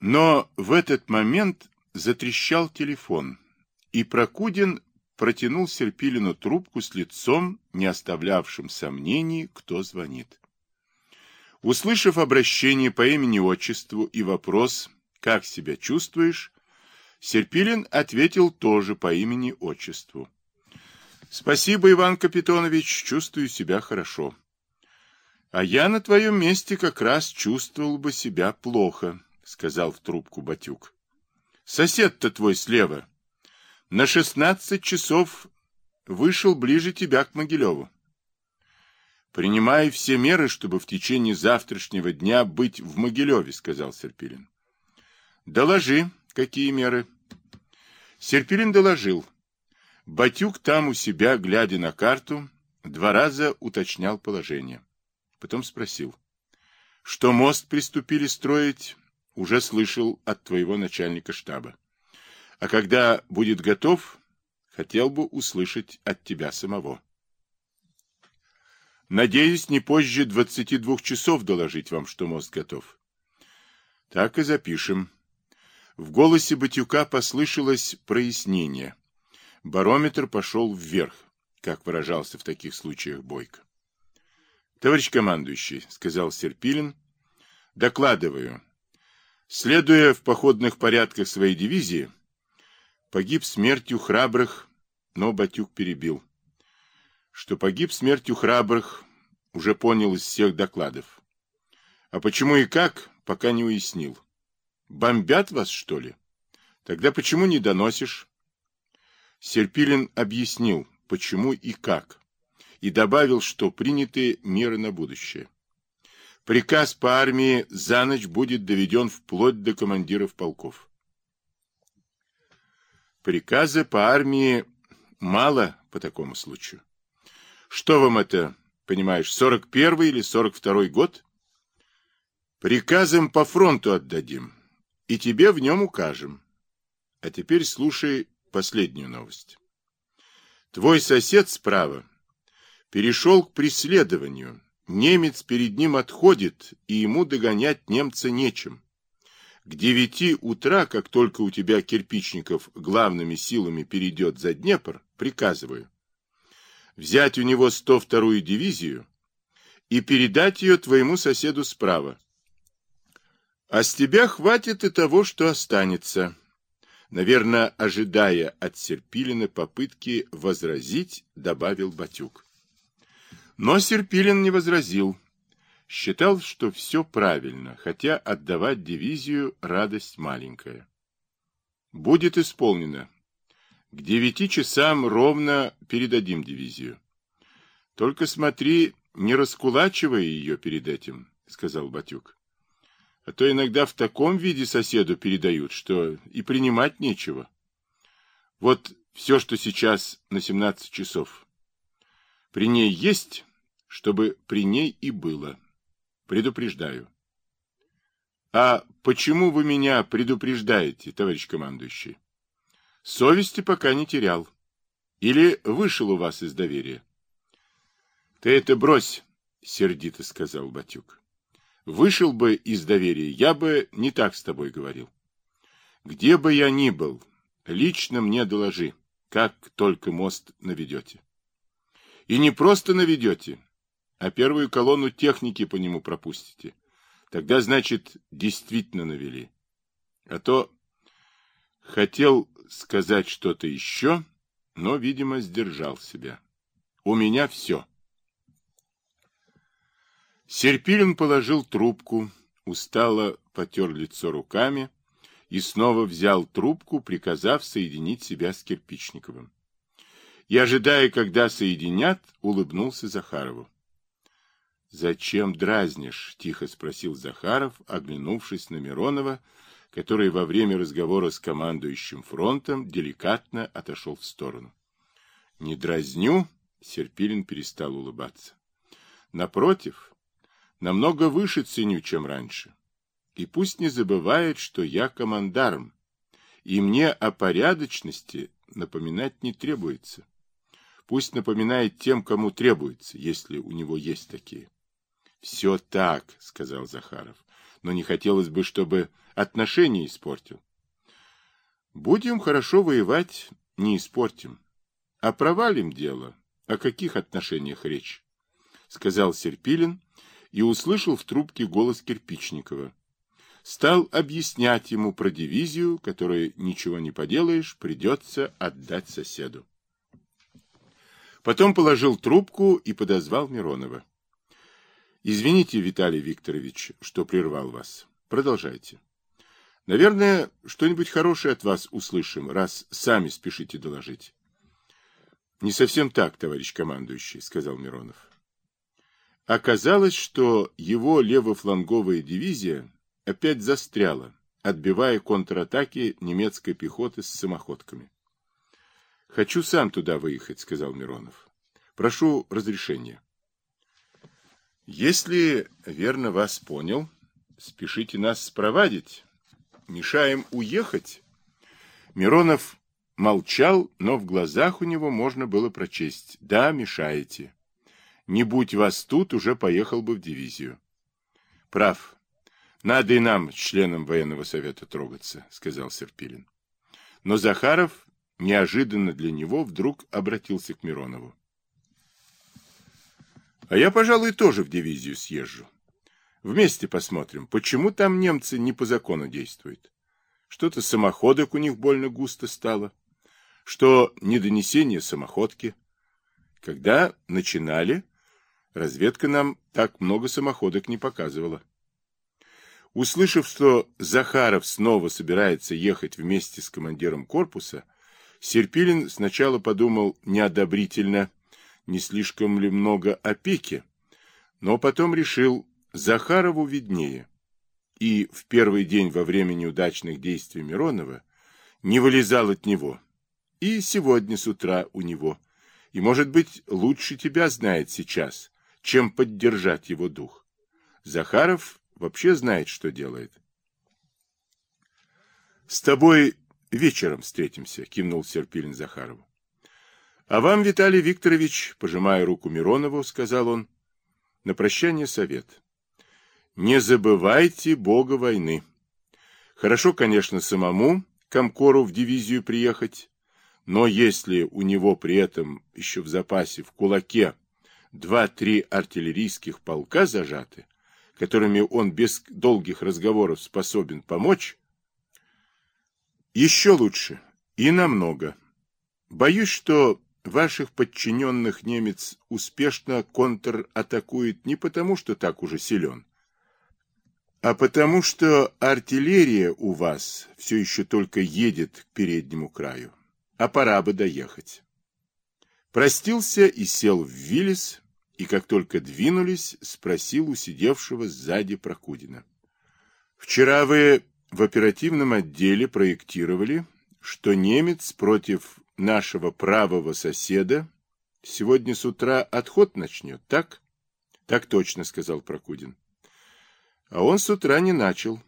Но в этот момент затрещал телефон, и Прокудин протянул Серпилину трубку с лицом, не оставлявшим сомнений, кто звонит. Услышав обращение по имени-отчеству и вопрос «Как себя чувствуешь?», Серпилин ответил тоже по имени-отчеству. «Спасибо, Иван Капитонович, чувствую себя хорошо». «А я на твоем месте как раз чувствовал бы себя плохо», — сказал в трубку Батюк. «Сосед-то твой слева. На шестнадцать часов вышел ближе тебя к Могилеву. Принимай все меры, чтобы в течение завтрашнего дня быть в Могилеве, сказал Серпилин. Доложи, какие меры. Серпилин доложил. Батюк там у себя, глядя на карту, два раза уточнял положение. Потом спросил. Что мост приступили строить, уже слышал от твоего начальника штаба. А когда будет готов, хотел бы услышать от тебя самого. Надеюсь, не позже 22 часов доложить вам, что мост готов. Так и запишем. В голосе Батюка послышалось прояснение. Барометр пошел вверх, как выражался в таких случаях Бойко. Товарищ командующий, сказал Серпилин, докладываю. Следуя в походных порядках своей дивизии, погиб смертью храбрых, но Батюк перебил что погиб смертью храбрых, уже понял из всех докладов. А почему и как, пока не уяснил. Бомбят вас, что ли? Тогда почему не доносишь? Серпилин объяснил, почему и как, и добавил, что приняты меры на будущее. Приказ по армии за ночь будет доведен вплоть до командиров полков. Приказа по армии мало по такому случаю. Что вам это, понимаешь, 41 или 42 год? Приказом по фронту отдадим, и тебе в нем укажем. А теперь слушай последнюю новость. Твой сосед справа перешел к преследованию. Немец перед ним отходит, и ему догонять немца нечем. К девяти утра, как только у тебя кирпичников главными силами перейдет за Днепр, приказываю взять у него 102-ю дивизию и передать ее твоему соседу справа. А с тебя хватит и того, что останется. Наверное, ожидая от Серпилина попытки возразить, добавил Батюк. Но Серпилин не возразил. Считал, что все правильно, хотя отдавать дивизию радость маленькая. Будет исполнено, к девяти часам ровно передадим дивизию. Только смотри, не раскулачивай ее перед этим, сказал Батюк. А то иногда в таком виде соседу передают, что и принимать нечего. Вот все, что сейчас на семнадцать часов. При ней есть, чтобы при ней и было. Предупреждаю. А почему вы меня предупреждаете, товарищ командующий? Совести пока не терял. Или вышел у вас из доверия? — Ты это брось, — сердито сказал Батюк. — Вышел бы из доверия, я бы не так с тобой говорил. Где бы я ни был, лично мне доложи, как только мост наведете. И не просто наведете, а первую колонну техники по нему пропустите. Тогда, значит, действительно навели. А то хотел сказать что-то еще, но, видимо, сдержал себя. У меня все. Серпилин положил трубку, устало потер лицо руками и снова взял трубку, приказав соединить себя с Кирпичниковым. И, ожидая, когда соединят, улыбнулся Захарову. — Зачем дразнишь? — тихо спросил Захаров, оглянувшись на Миронова, который во время разговора с командующим фронтом деликатно отошел в сторону. «Не дразню», — Серпилин перестал улыбаться. «Напротив, намного выше ценю, чем раньше. И пусть не забывает, что я командарм, и мне о порядочности напоминать не требуется. Пусть напоминает тем, кому требуется, если у него есть такие». «Все так», — сказал Захаров. но не хотелось бы, чтобы отношения испортил. Будем хорошо воевать, не испортим. А провалим дело. О каких отношениях речь? Сказал Серпилин и услышал в трубке голос Кирпичникова. Стал объяснять ему про дивизию, которой ничего не поделаешь, придется отдать соседу. Потом положил трубку и подозвал Миронова. Извините, Виталий Викторович, что прервал вас. Продолжайте. Наверное, что-нибудь хорошее от вас услышим, раз сами спешите доложить. Не совсем так, товарищ командующий, сказал Миронов. Оказалось, что его левофланговая дивизия опять застряла, отбивая контратаки немецкой пехоты с самоходками. Хочу сам туда выехать, сказал Миронов. Прошу разрешения. Если верно вас понял, спешите нас спровадить. Мешаем уехать. Миронов молчал, но в глазах у него можно было прочесть. Да, мешаете. Не будь вас тут, уже поехал бы в дивизию. Прав. Надо и нам, членам военного совета, трогаться, сказал Серпилин. Но Захаров неожиданно для него вдруг обратился к Миронову. А я, пожалуй, тоже в дивизию съезжу. Вместе посмотрим, почему там немцы не по закону действуют. Что-то самоходок у них больно густо стало. Что недонесение самоходки. Когда начинали, разведка нам так много самоходок не показывала. Услышав, что Захаров снова собирается ехать вместе с командиром корпуса, Серпилин сначала подумал неодобрительно, не слишком ли много опеки, но потом решил, Захарову виднее. И в первый день во время неудачных действий Миронова не вылезал от него. И сегодня с утра у него. И, может быть, лучше тебя знает сейчас, чем поддержать его дух. Захаров вообще знает, что делает. «С тобой вечером встретимся», — кивнул Серпилин Захарову. А вам, Виталий Викторович, пожимая руку Миронову, сказал он, на прощание совет. Не забывайте бога войны. Хорошо, конечно, самому Комкору в дивизию приехать, но если у него при этом еще в запасе в кулаке два-три артиллерийских полка зажаты, которыми он без долгих разговоров способен помочь, еще лучше и намного. Боюсь, что Ваших подчиненных немец успешно контратакует не потому, что так уже силен, а потому что артиллерия у вас все еще только едет к переднему краю, а пора бы доехать. Простился и сел в Виллис, и как только двинулись, спросил у сидевшего сзади Прокудина. «Вчера вы в оперативном отделе проектировали, что немец против нашего правого соседа сегодня с утра отход начнет, так? Так точно, сказал Прокудин. А он с утра не начал.